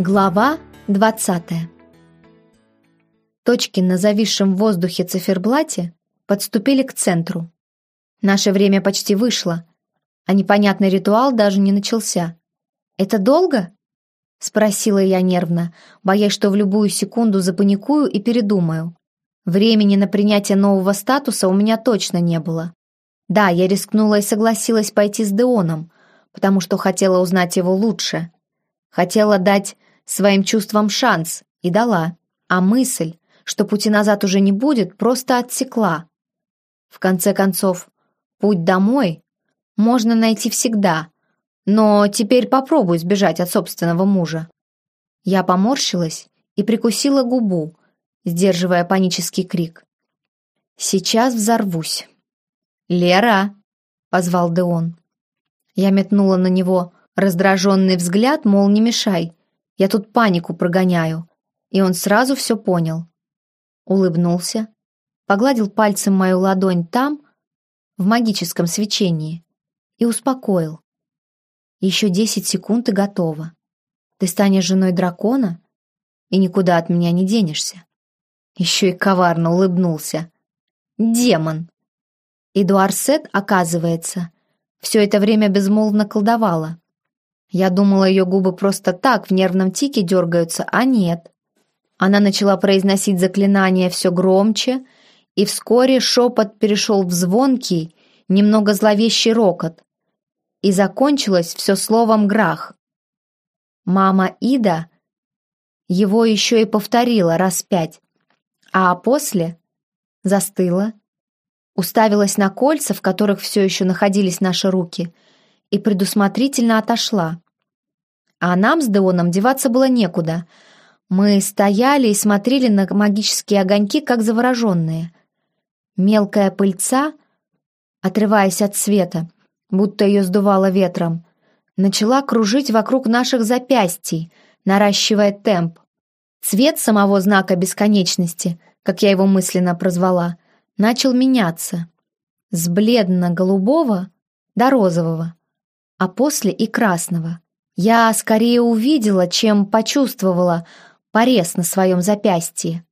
Глава 20 Точки на зависшем в воздухе циферблате подступили к центру. Наше время почти вышло, а непонятный ритуал даже не начался. «Это долго?» — спросила я нервно, боясь, что в любую секунду запаникую и передумаю. Времени на принятие нового статуса у меня точно не было. Да, я рискнула и согласилась пойти с Деоном, потому что хотела узнать его лучше. Хотела дать своим чувствам шанс и дала, а мысль, что пути назад уже не будет, просто отсекла. В конце концов, путь домой можно найти всегда, но теперь попробуй сбежать от собственного мужа. Я поморщилась и прикусила губу, сдерживая панический крик. «Сейчас взорвусь». «Лера!» — позвал Деон. Я метнула на него раздраженный взгляд, мол, не мешай, я тут панику прогоняю. И он сразу все понял. Улыбнулся, погладил пальцем мою ладонь там, в магическом свечении, и успокоил. Еще десять секунд и готово. Ты станешь женой дракона и никуда от меня не денешься. Еще и коварно улыбнулся. Демон! И Дуарсет, оказывается, все это время безмолвно колдовала. Я думала, ее губы просто так в нервном тике дергаются, а нет. Она начала произносить заклинание все громче, и вскоре шепот перешел в звонкий, немного зловещий рокот. И закончилось все словом «грах». Мама Ида его еще и повторила раз пять, а после застыла, уставилась на кольца, в которых все еще находились наши руки, и предусмотрительно отошла. А нам с Деоном деваться было некуда. Мы стояли и смотрели на магические огоньки, как завороженные. Мелкая пыльца, отрываясь от света, будто ее сдувало ветром, начала кружить вокруг наших запястий, наращивая темп. Цвет самого знака бесконечности, как я его мысленно прозвала, начал меняться. С бледно-голубого до розового, а после и красного. Я скорее увидела, чем почувствовала порез на своем запястье.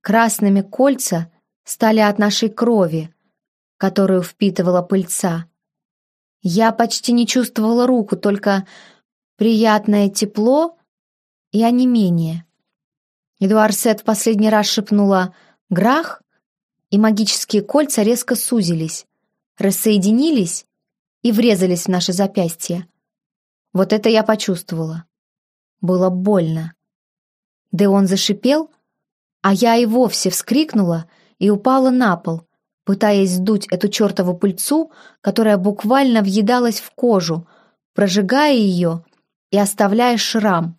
Красными кольца стали от нашей крови, которую впитывала пыльца. Я почти не чувствовала руку, только приятное тепло и онемение. Эдуард Сет в последний раз шепнула «Грах», и магические кольца резко сузились, рассоединились и врезались в наше запястье. Вот это я почувствовала. Было больно. Да он зашипел, а я и вовсе вскрикнула и упала на пол, пытаясь сдуть эту чертову пыльцу, которая буквально въедалась в кожу, прожигая ее и оставляя шрам.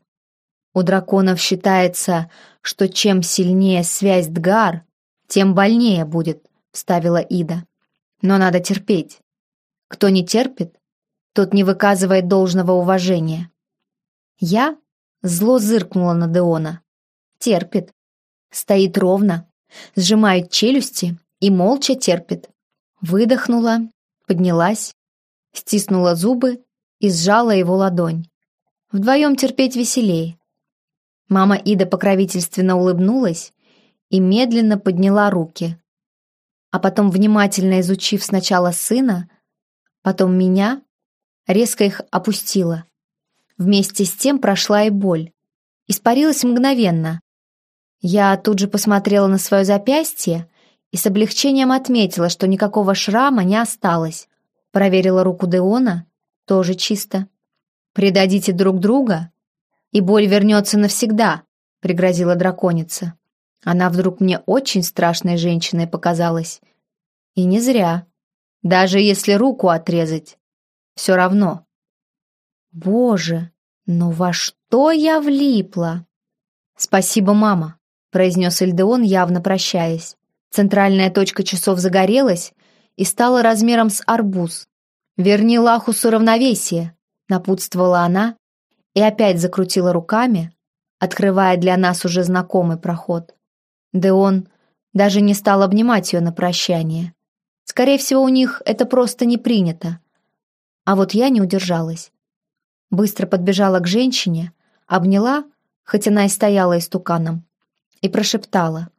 У драконов считается, что чем сильнее связь Дгар, тем больнее будет, вставила Ида. Но надо терпеть. Кто не терпит, тот не выказывает должного уважения. Я зло зыркнула на Деона. Терпит. Стоит ровно, сжимает челюсти и молча терпит. Выдохнула, поднялась, стиснула зубы и сжала его ладонь. Вдвоем терпеть веселее. Мама Ида покровительственно улыбнулась и медленно подняла руки. А потом, внимательно изучив сначала сына, потом меня, резко их опустила. Вместе с тем прошла и боль. Испарилась мгновенно. Я тут же посмотрела на свое запястье и с облегчением отметила, что никакого шрама не осталось. Проверила руку Деона, тоже чисто. «Предадите друг друга, и боль вернется навсегда», — пригрозила драконица. Она вдруг мне очень страшной женщиной показалась. И не зря. Даже если руку отрезать, все равно. Боже, ну во что я влипла? Спасибо, мама, произнес Эльдеон, явно прощаясь. Центральная точка часов загорелась и стала размером с арбуз. «Верни Лахусу равновесие», — напутствовала она и опять закрутила руками, открывая для нас уже знакомый проход. Деон даже не стал обнимать ее на прощание. Скорее всего, у них это просто не принято. А вот я не удержалась. Быстро подбежала к женщине, обняла, хоть она и стояла истуканом, и прошептала.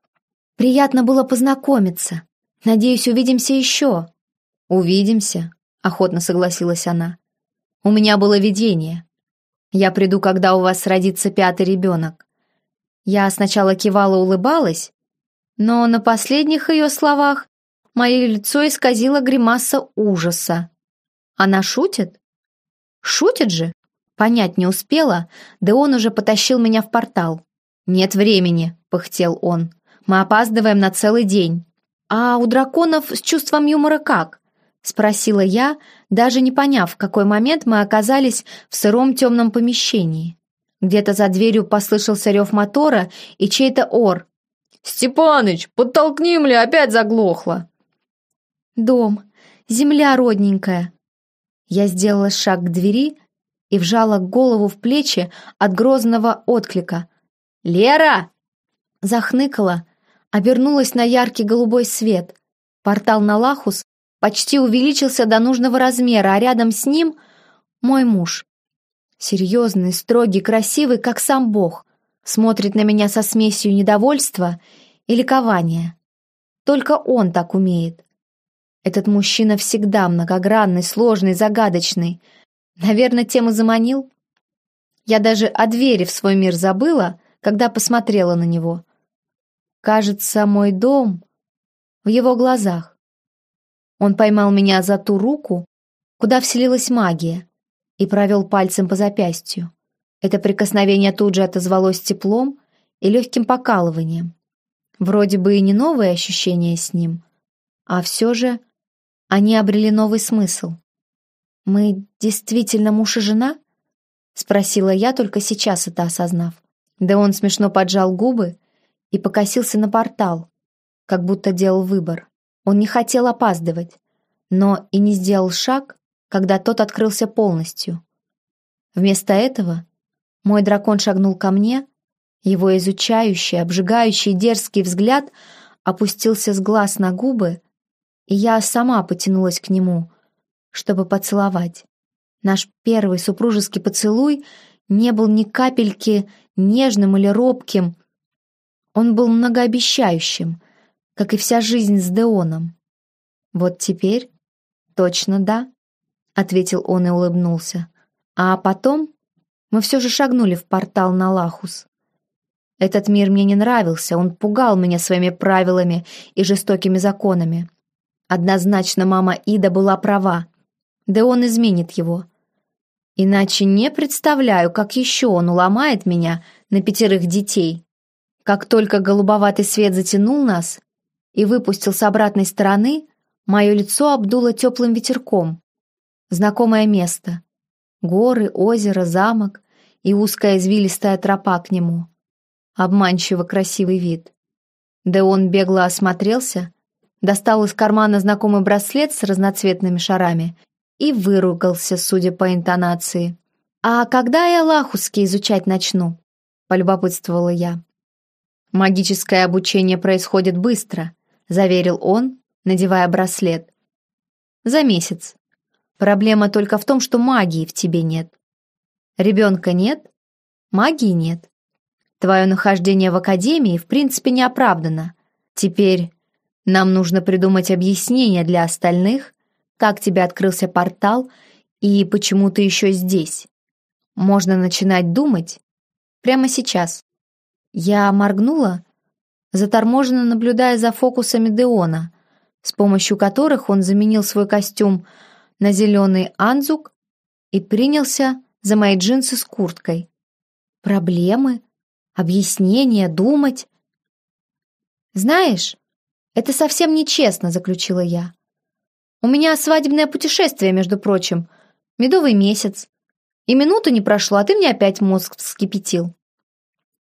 «Приятно было познакомиться. Надеюсь, увидимся еще». «Увидимся», — охотно согласилась она. «У меня было видение. Я приду, когда у вас родится пятый ребенок». Я сначала кивала, улыбалась, но на последних ее словах мое лицо исказило гримаса ужаса. Она шутит? Шутит же? Понять не успела, да он уже потащил меня в портал. «Нет времени», — пыхтел он. «Мы опаздываем на целый день». «А у драконов с чувством юмора как?» — спросила я, даже не поняв, в какой момент мы оказались в сыром темном помещении. Где-то за дверью послышался рев мотора и чей-то ор. «Степаныч, подтолкни, мля, опять заглохло!» «Дом, земля родненькая!» Я сделала шаг к двери, и вжала голову в плечи от грозного отклика. «Лера!» Захныкала, обернулась на яркий голубой свет. Портал на Лахус почти увеличился до нужного размера, а рядом с ним мой муж. Серьезный, строгий, красивый, как сам Бог. Смотрит на меня со смесью недовольства и ликования. Только он так умеет. Этот мужчина всегда многогранный, сложный, загадочный — Наверное, тем и заманил. Я даже о двери в свой мир забыла, когда посмотрела на него. Кажется, мой дом в его глазах. Он поймал меня за ту руку, куда вселилась магия, и провел пальцем по запястью. Это прикосновение тут же отозвалось теплом и легким покалыванием. Вроде бы и не новые ощущения с ним, а все же они обрели новый смысл. «Мы действительно муж и жена?» — спросила я, только сейчас это осознав. Да он смешно поджал губы и покосился на портал, как будто делал выбор. Он не хотел опаздывать, но и не сделал шаг, когда тот открылся полностью. Вместо этого мой дракон шагнул ко мне, его изучающий, обжигающий дерзкий взгляд опустился с глаз на губы, я сама потянулась к нему — чтобы поцеловать. Наш первый супружеский поцелуй не был ни капельки нежным или робким. Он был многообещающим, как и вся жизнь с Деоном. «Вот теперь точно да», — ответил он и улыбнулся. А потом мы все же шагнули в портал на Лахус. Этот мир мне не нравился, он пугал меня своими правилами и жестокими законами. Однозначно мама Ида была права. Да он изменит его. Иначе не представляю, как еще он уломает меня на пятерых детей. Как только голубоватый свет затянул нас и выпустил с обратной стороны, мое лицо обдуло теплым ветерком. Знакомое место. Горы, озеро, замок и узкая извилистая тропа к нему. Обманчиво красивый вид. Да он бегло осмотрелся, достал из кармана знакомый браслет с разноцветными шарами и выругался, судя по интонации. «А когда я лахуски изучать начну?» — полюбопытствовала я. «Магическое обучение происходит быстро», — заверил он, надевая браслет. «За месяц. Проблема только в том, что магии в тебе нет. Ребенка нет, магии нет. Твое нахождение в академии в принципе не оправдано. Теперь нам нужно придумать объяснение для остальных, как тебе открылся портал и почему ты еще здесь. Можно начинать думать прямо сейчас. Я моргнула, заторможенно наблюдая за фокусами Деона, с помощью которых он заменил свой костюм на зеленый анзук и принялся за мои джинсы с курткой. Проблемы, объяснения, думать. «Знаешь, это совсем нечестно», — заключила я. У меня свадебное путешествие, между прочим. Медовый месяц. И минуты не прошло, а ты мне опять мозг вскипятил.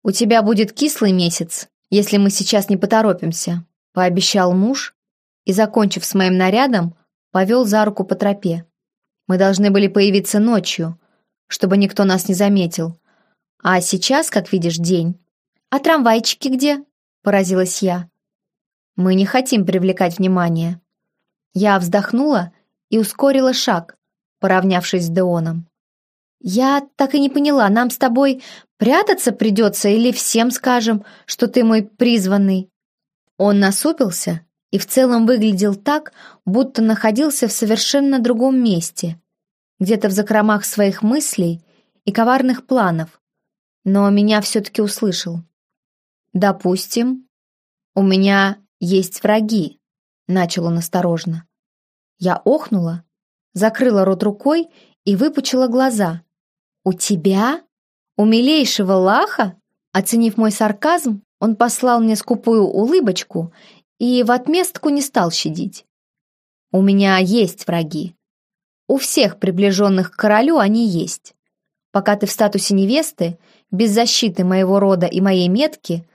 У тебя будет кислый месяц, если мы сейчас не поторопимся, пообещал муж и, закончив с моим нарядом, повел за руку по тропе. Мы должны были появиться ночью, чтобы никто нас не заметил. А сейчас, как видишь, день. А трамвайчики где? Поразилась я. Мы не хотим привлекать внимание. Я вздохнула и ускорила шаг, поравнявшись с Деоном. Я так и не поняла, нам с тобой прятаться придется или всем скажем, что ты мой призванный?» Он насупился и в целом выглядел так, будто находился в совершенно другом месте, где-то в закромах своих мыслей и коварных планов, но меня все-таки услышал. «Допустим, у меня есть враги», — начал он осторожно. Я охнула, закрыла рот рукой и выпучила глаза. «У тебя? У милейшего Лаха?» Оценив мой сарказм, он послал мне скупую улыбочку и в отместку не стал щадить. «У меня есть враги. У всех приближенных к королю они есть. Пока ты в статусе невесты, без защиты моего рода и моей метки,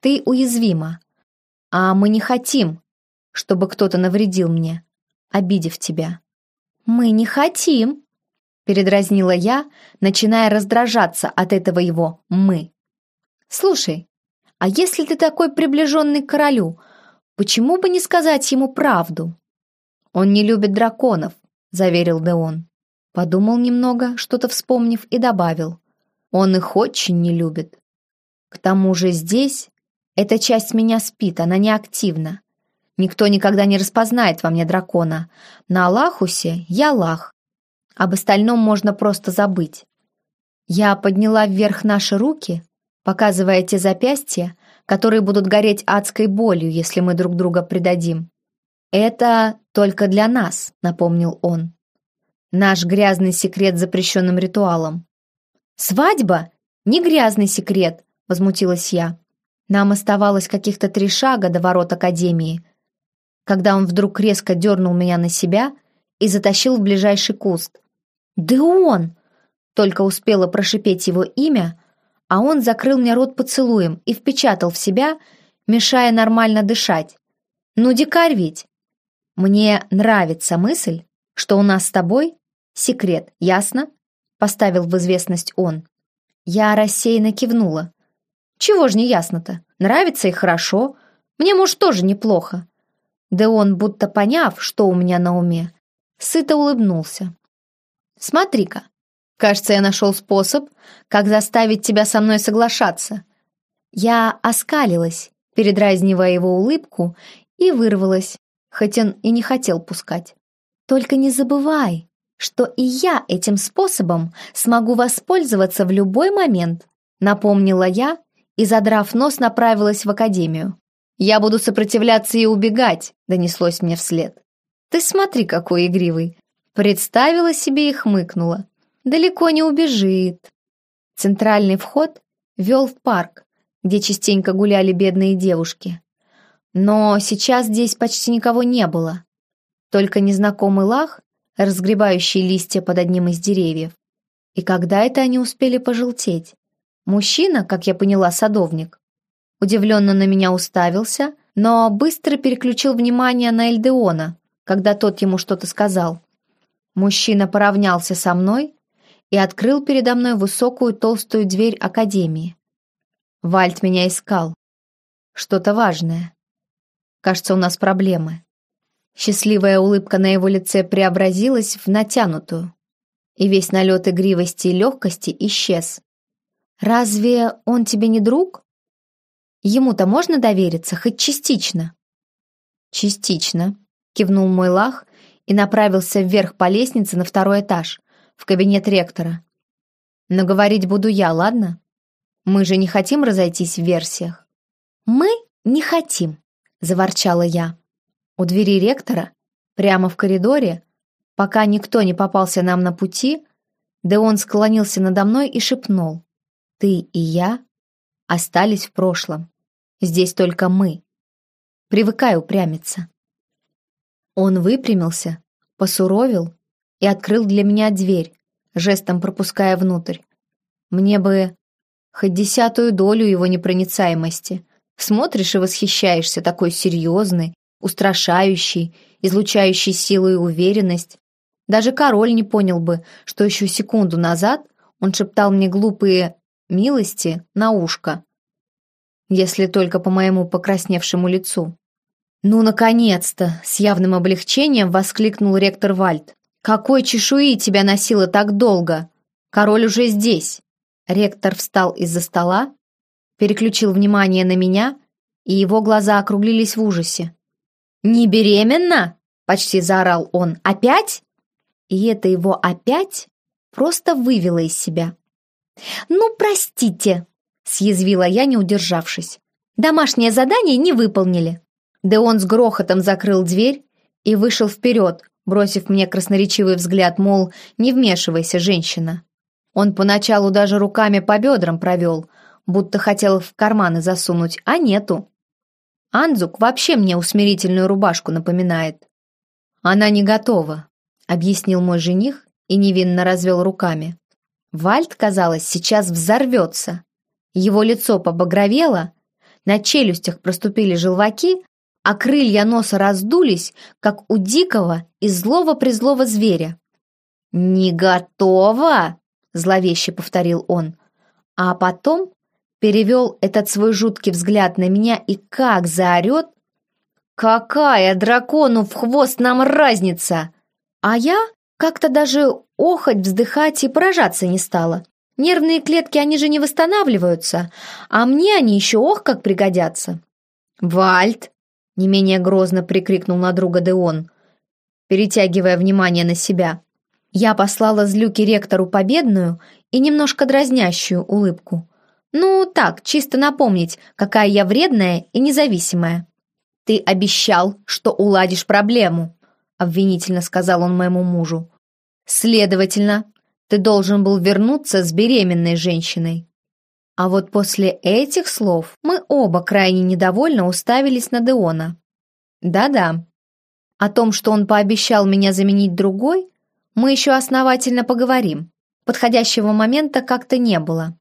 ты уязвима. А мы не хотим, чтобы кто-то навредил мне, обидев тебя». «Мы не хотим», — передразнила я, начиная раздражаться от этого его «мы». «Слушай, а если ты такой приближенный к королю, почему бы не сказать ему правду?» «Он не любит драконов», — заверил Деон. Подумал немного, что-то вспомнив, и добавил. «Он их очень не любит. К тому же здесь эта часть меня спит, она не активна. Никто никогда не распознает во мне дракона. На Аллахусе я Лах. Об остальном можно просто забыть. Я подняла вверх наши руки, показывая те запястья, которые будут гореть адской болью, если мы друг друга предадим. «Это только для нас», — напомнил он. «Наш грязный секрет запрещенным ритуалом». «Свадьба? Не грязный секрет», — возмутилась я. Нам оставалось каких-то три шага до ворот Академии, когда он вдруг резко дернул меня на себя и затащил в ближайший куст. «Да он!» Только успела прошипеть его имя, а он закрыл мне рот поцелуем и впечатал в себя, мешая нормально дышать. «Ну, дикарь ведь!» «Мне нравится мысль, что у нас с тобой секрет, ясно?» Поставил в известность он. Я рассеянно кивнула. «Чего ж не ясно-то? Нравится и хорошо. Мне, может, тоже неплохо. Да он, будто поняв, что у меня на уме, сыто улыбнулся. «Смотри-ка, кажется, я нашел способ, как заставить тебя со мной соглашаться». Я оскалилась, передразнивая его улыбку, и вырвалась, хоть он и не хотел пускать. «Только не забывай, что и я этим способом смогу воспользоваться в любой момент», напомнила я и, задрав нос, направилась в академию. «Я буду сопротивляться и убегать», — донеслось мне вслед. «Ты смотри, какой игривый!» Представила себе и хмыкнула. «Далеко не убежит». Центральный вход вел в парк, где частенько гуляли бедные девушки. Но сейчас здесь почти никого не было. Только незнакомый лах, разгребающий листья под одним из деревьев. И когда это они успели пожелтеть? Мужчина, как я поняла, садовник, удивленно на меня уставился, но быстро переключил внимание на Эльдеона, когда тот ему что-то сказал. Мужчина поравнялся со мной и открыл передо мной высокую толстую дверь Академии. Вальт меня искал. Что-то важное. Кажется, у нас проблемы. Счастливая улыбка на его лице преобразилась в натянутую, и весь налет игривости и легкости исчез. «Разве он тебе не друг?» Ему-то можно довериться, хоть частично?» «Частично», — кивнул мой лах и направился вверх по лестнице на второй этаж, в кабинет ректора. «Но говорить буду я, ладно? Мы же не хотим разойтись в версиях». «Мы не хотим», — заворчала я. У двери ректора, прямо в коридоре, пока никто не попался нам на пути, да он склонился надо мной и шепнул. «Ты и я остались в прошлом. Здесь только мы. Привыкай упрямиться. Он выпрямился, посуровил и открыл для меня дверь, жестом пропуская внутрь. Мне бы хоть десятую долю его непроницаемости. Смотришь и восхищаешься, такой серьезный, устрашающий, излучающий силу и уверенность. Даже король не понял бы, что еще секунду назад он шептал мне глупые милости на ушко, если только по моему покрасневшему лицу. «Ну, наконец-то!» — с явным облегчением воскликнул ректор Вальд. «Какой чешуи тебя носило так долго?» Король уже здесь. Ректор встал из-за стола, переключил внимание на меня, и его глаза округлились в ужасе. «Не беременна?» — почти заорал он. «Опять?» И это его «опять» просто вывело из себя. «Ну, простите», — съязвила я, не удержавшись. «Домашнее задание не выполнили». Да он с грохотом закрыл дверь и вышел вперед, бросив мне красноречивый взгляд, мол, не вмешивайся, женщина. Он поначалу даже руками по бедрам провел, будто хотел в карманы засунуть, а нету. Анзук вообще мне усмирительную рубашку напоминает. Она не готова, объяснил мой жених и невинно развел руками. Вальд, казалось, сейчас взорвется. Его лицо побагровело, на челюстях проступили желваки, а крылья носа раздулись, как у дикого и злого-призлого зверя. «Не готова!» — зловеще повторил он. А потом перевел этот свой жуткий взгляд на меня и как заорет. «Какая дракону в хвост нам разница!» А я как-то даже охоть, вздыхать и поражаться не стала. Нервные клетки, они же не восстанавливаются, а мне они еще ох как пригодятся. «Вальд!» — не менее грозно прикрикнул на друга Деон, перетягивая внимание на себя. Я послала злюки ректору победную и немножко дразнящую улыбку. Ну, так, чисто напомнить, какая я вредная и независимая. «Ты обещал, что уладишь проблему», — обвинительно сказал он моему мужу. «Следовательно, ты должен был вернуться с беременной женщиной». А вот после этих слов мы оба крайне недовольно уставились на Деона. Да-да, о том, что он пообещал меня заменить другой, мы еще основательно поговорим. Подходящего момента как-то не было.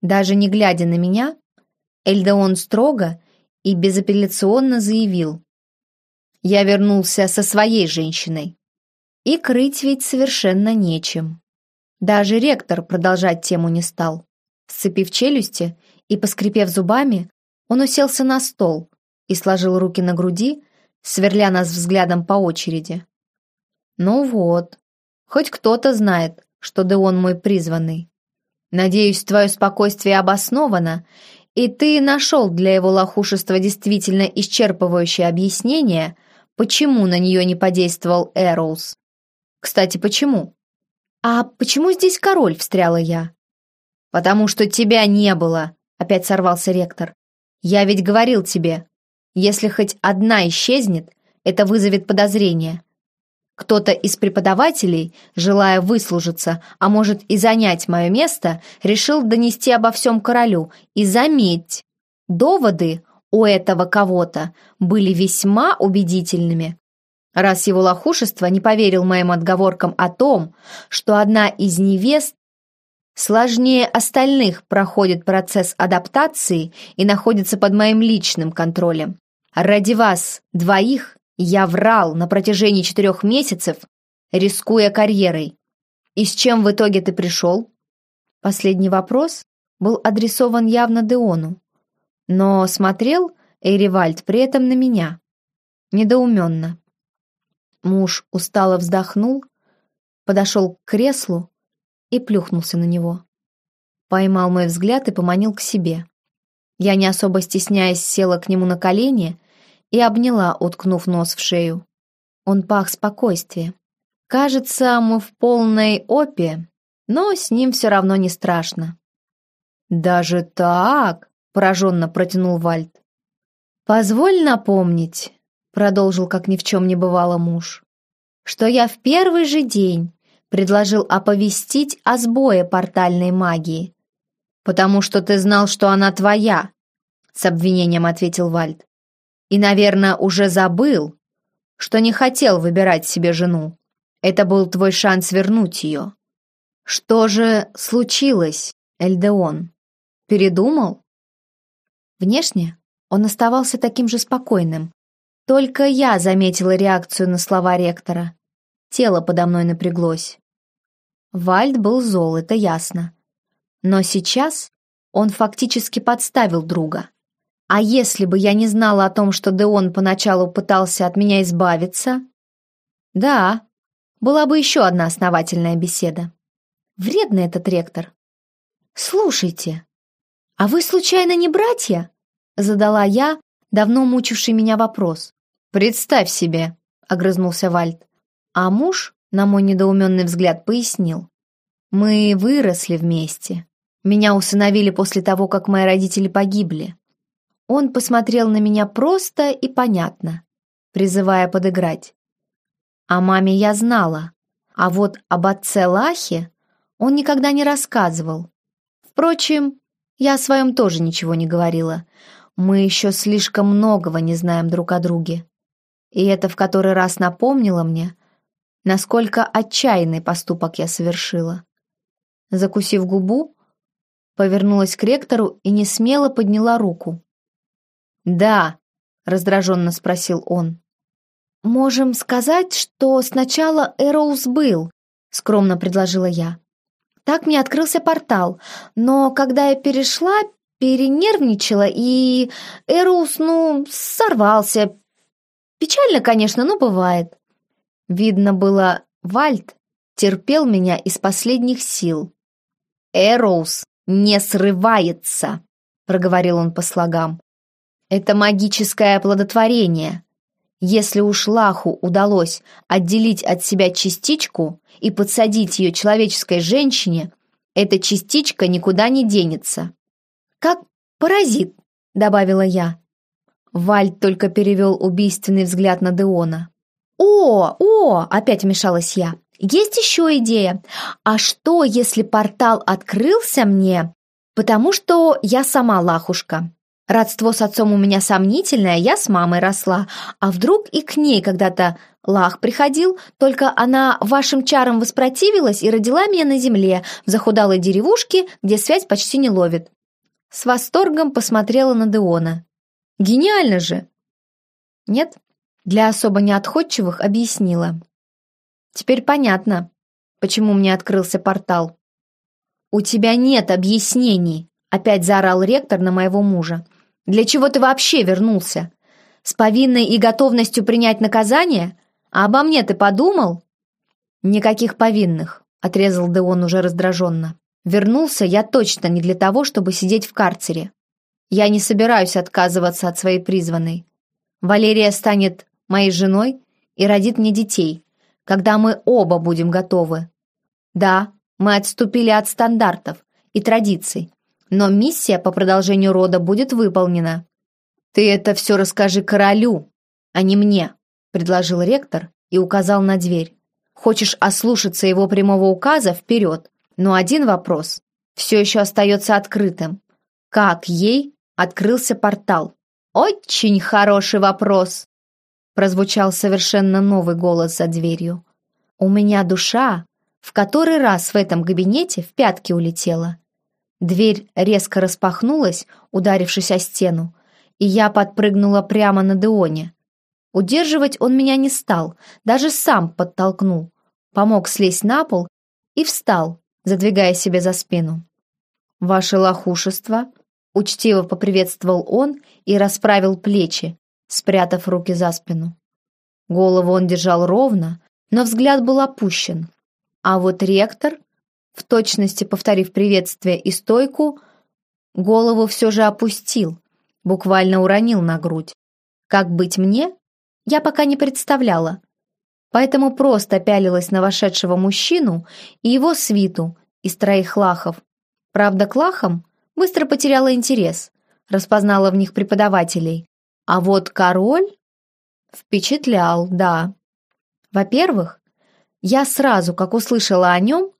Даже не глядя на меня, Эльдеон строго и безапелляционно заявил. Я вернулся со своей женщиной. И крыть ведь совершенно нечем. Даже ректор продолжать тему не стал. Сцепив челюсти и поскрипев зубами, он уселся на стол и сложил руки на груди, сверля нас взглядом по очереди. Ну вот, хоть кто-то знает, что Деон мой призванный. Надеюсь, твое спокойствие обосновано, и ты нашел для его лохушества действительно исчерпывающее объяснение, почему на нее не подействовал Эроуз. Кстати, почему? А почему здесь король, встряла я? Потому что тебя не было, опять сорвался ректор. Я ведь говорил тебе, если хоть одна исчезнет, это вызовет подозрение. Кто-то из преподавателей, желая выслужиться, а может и занять мое место, решил донести обо всем королю. И заметь, доводы у этого кого-то были весьма убедительными. Раз его лохушество не поверил моим отговоркам о том, что одна из невест сложнее остальных проходит процесс адаптации и находится под моим личным контролем. Ради вас двоих я врал на протяжении четырех месяцев, рискуя карьерой. И с чем в итоге ты пришел? Последний вопрос был адресован явно Деону, но смотрел Эйривальд при этом на меня. Недоуменно. Муж устало вздохнул, подошел к креслу и плюхнулся на него. Поймал мой взгляд и поманил к себе. Я, не особо стесняясь, села к нему на колени и обняла, уткнув нос в шею. Он пах спокойствием. Кажется, мы в полной опе, но с ним все равно не страшно. «Даже так?» — пораженно протянул Вальд. «Позволь напомнить», — продолжил, как ни в чем не бывало муж, «что я в первый же день предложил оповестить о сбое портальной магии, потому что ты знал, что она твоя», — с обвинением ответил Вальд. И, наверное, уже забыл, что не хотел выбирать себе жену. Это был твой шанс вернуть ее. Что же случилось, Эльдеон? Передумал? Внешне он оставался таким же спокойным. Только я заметила реакцию на слова ректора. Тело подо мной напряглось. Вальд был зол, это ясно. Но сейчас он фактически подставил друга. А если бы я не знала о том, что Деон поначалу пытался от меня избавиться? Да, была бы еще одна основательная беседа. Вредный этот ректор. «Слушайте, а вы случайно не братья?» Задала я, давно мучивший меня вопрос. «Представь себе», — огрызнулся Вальд. А муж, на мой недоуменный взгляд, пояснил. «Мы выросли вместе. Меня усыновили после того, как мои родители погибли. Он посмотрел на меня просто и понятно, призывая подыграть. О маме я знала, а вот об отце Лахе он никогда не рассказывал. Впрочем, я о своем тоже ничего не говорила. Мы еще слишком многого не знаем друг о друге. И это в который раз напомнило мне, насколько отчаянный поступок я совершила. Закусив губу, повернулась к ректору и не смело подняла руку. «Да», — раздраженно спросил он. «Можем сказать, что сначала Эроуз был», — скромно предложила я. Так мне открылся портал, но когда я перешла, перенервничала, и Эроуз, ну, сорвался. Печально, конечно, но бывает. Видно было, Вальд терпел меня из последних сил. «Эроуз не срывается», — проговорил он по слогам. «Это магическое оплодотворение. Если уж Лаху удалось отделить от себя частичку и подсадить ее человеческой женщине, эта частичка никуда не денется. «Как паразит», — добавила я. Вальд только перевел убийственный взгляд на Деона. «О, о!» — опять вмешалась я. «Есть еще идея. А что, если портал открылся мне, потому что я сама лахушка? Родство с отцом у меня сомнительное, я с мамой росла. А вдруг и к ней когда-то Лах приходил, только она вашим чарам воспротивилась и родила меня на земле, в захудалой деревушке, где связь почти не ловит. С восторгом посмотрела на Деона. Гениально же! Нет, для особо неотходчивых объяснила. Теперь понятно, почему мне открылся портал. «У тебя нет объяснений», — опять заорал ректор на моего мужа. Для чего ты вообще вернулся? С повинной и готовностью принять наказание? А обо мне ты подумал?» «Никаких повинных», — отрезал Деон уже раздраженно. «Вернулся я точно не для того, чтобы сидеть в карцере. Я не собираюсь отказываться от своей призванной. Валерия станет моей женой и родит мне детей, когда мы оба будем готовы. Да, мы отступили от стандартов и традиций, но миссия по продолжению рода будет выполнена. Ты это все расскажи королю, а не мне, предложил ректор и указал на дверь. Хочешь ослушаться его прямого указа вперед, но один вопрос все еще остается открытым. Как ей открылся портал? Очень хороший вопрос, прозвучал совершенно новый голос за дверью. У меня душа в который раз в этом кабинете в пятки улетела. Дверь резко распахнулась, ударившись о стену, и я подпрыгнула прямо на Деоне. Удерживать он меня не стал, даже сам подтолкнул, помог слезть на пол и встал, задвигая себе за спину. «Ваше лохушество!» — учтиво поприветствовал он и расправил плечи, спрятав руки за спину. Голову он держал ровно, но взгляд был опущен. А вот ректор в точности повторив приветствие и стойку, голову все же опустил, буквально уронил на грудь. Как быть мне, я пока не представляла, поэтому просто пялилась на вошедшего мужчину и его свиту из троих лахов. Правда, к лахам быстро потеряла интерес, распознала в них преподавателей. А вот король впечатлял, да. Во-первых, я сразу, как услышала о нем,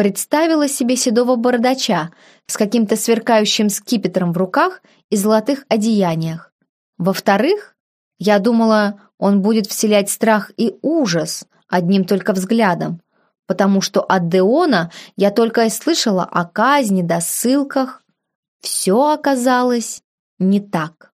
представила себе седого бородача с каким-то сверкающим скипетром в руках и золотых одеяниях. Во-вторых, я думала, он будет вселять страх и ужас одним только взглядом, потому что от Деона я только и слышала о казни да ссылках. Все оказалось не так.